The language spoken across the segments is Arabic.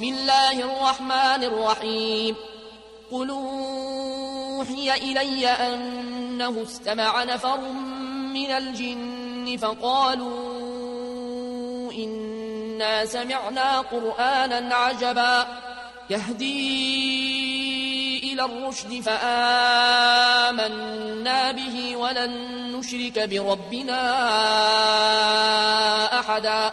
بسم الله الرحمن الرحيم. قل أوحي إلي أنه استمع نفر من الجن فقالوا إنا سمعنا قرآنا عجبا. يهدي إلى الرشد فآمنا به ولن نشرك بربنا أحدا.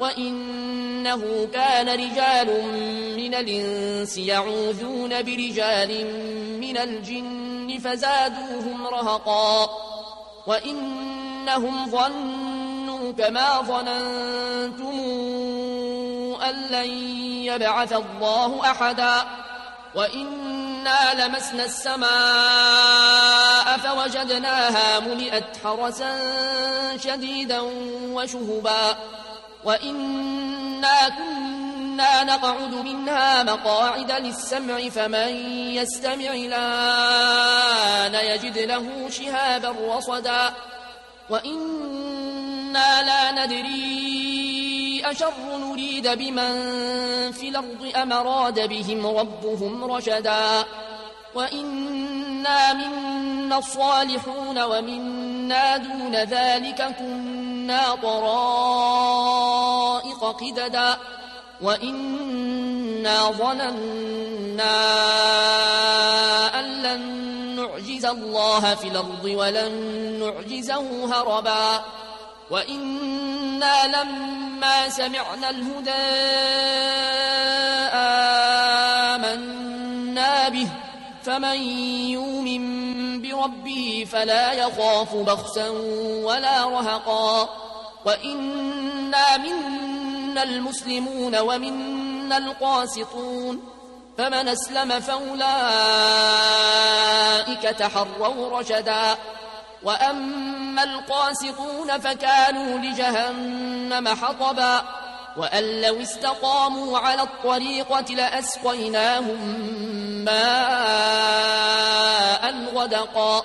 وإنه كان رجال من الإنس يعوذون برجال من الجن فزادوهم رهقا وإنهم ظنوا كما ظننتم أن لن يبعث الله أحدا وإنا لمسنا السماء فوجدناها ملئت حرسا شديدا وشهبا وإنا كنا نقعد منها مقاعد للسمع فمن يستمع الآن يجد له شهابا رصدا وإنا لا ندري أشر نريد بمن في الأرض أم أراد بهم ربهم رشدا وإنا منا الصالحون ومنا دون ذلك كنا طرائق قددا وإنا ظننا أن لن نعجز الله في الأرض ولن نعجزه هربا وإنا لما سمعنا الهدى آمنا به فمن يؤمن بربه فلا يخاف بخسا ولا رهقا. وإنا منا المسلمون ومنا القاسطون. فمن أسلم فأولئك تحروا رشدا. وأما القاسطون فكانوا لجهنم حطبا. وأن لو استقاموا على الطريقة لأسقيناهم ماء غدقا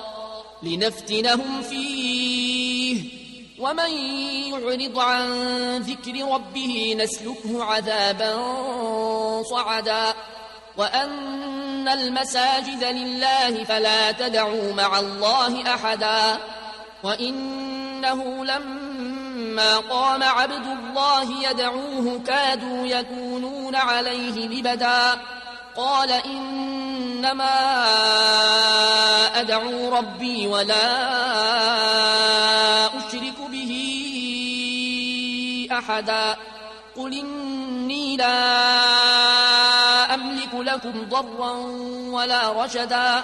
لنفتنهم فيه. ومن يعرض عن ذكر ربه نسلكه عذابا صعدا. وأن المساجد لله فلا تدعوا مع الله أحدا. وإنه لما قام عبد الله يدعوه كادوا يكونون عليه لبدا قال إنما أدعو ربي ولا أشرك به أحدا قل إني لا أملك لكم ضرا ولا رشدا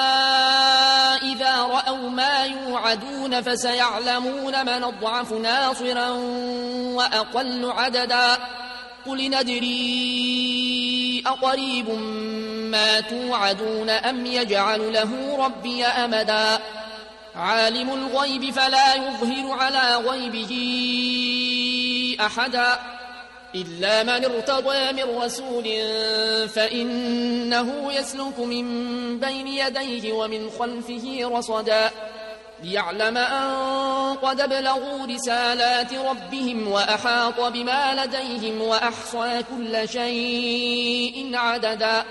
يوعدون فسيعلمون من أضعف ناصرا وأقل عددا. قل ندري أقريب ما توعدون أم يجعل له ربي أمدا. عالم الغيب فلا يظهر على غيبه أحدا. إلا من ارتضى من رسول فإنه يسلك من بين يديه ومن خلفه رصدا. ليعلم أن قد بلغوا رسالات ربهم وأحاط بما لديهم وأحصى كل شيء عددا.